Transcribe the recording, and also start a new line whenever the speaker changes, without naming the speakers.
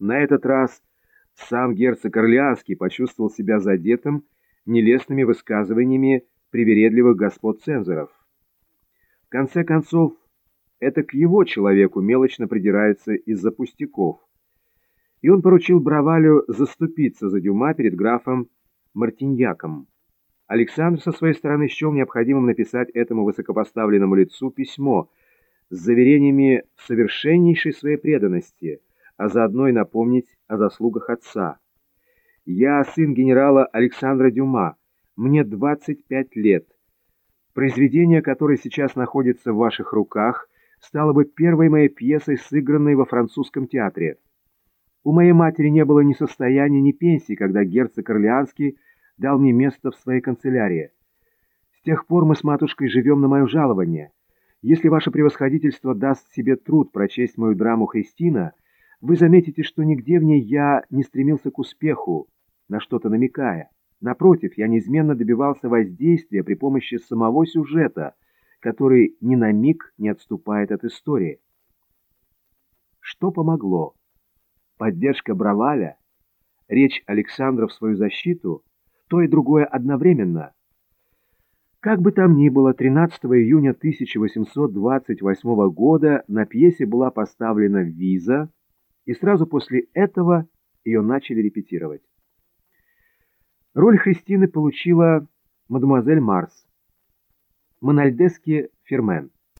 На этот раз сам герцог Орлеанский почувствовал себя задетым нелестными высказываниями привередливых господ цензоров. В конце концов, это к его человеку мелочно придирается из-за пустяков, и он поручил Бравалю заступиться за Дюма перед графом Мартиньяком. Александр со своей стороны счел необходимым написать этому высокопоставленному лицу письмо с заверениями в совершеннейшей своей преданности, а заодно и напомнить о заслугах отца. «Я сын генерала Александра Дюма, мне 25 лет. Произведение, которое сейчас находится в ваших руках, стало бы первой моей пьесой, сыгранной во французском театре. У моей матери не было ни состояния, ни пенсии, когда герцог Орлеанский дал мне место в своей канцелярии. С тех пор мы с матушкой живем на мое жалование. Если ваше превосходительство даст себе труд прочесть мою драму «Христина», вы заметите, что нигде в ней я не стремился к успеху, на что-то намекая. Напротив, я неизменно добивался воздействия при помощи самого сюжета, который ни на миг не отступает от истории. Что помогло? поддержка Браваля, речь Александра в свою защиту, то и другое одновременно. Как бы там ни было, 13 июня 1828 года на пьесе была поставлена виза, и сразу после этого ее начали репетировать. Роль Христины получила мадемуазель Марс, Мональдески Фермен.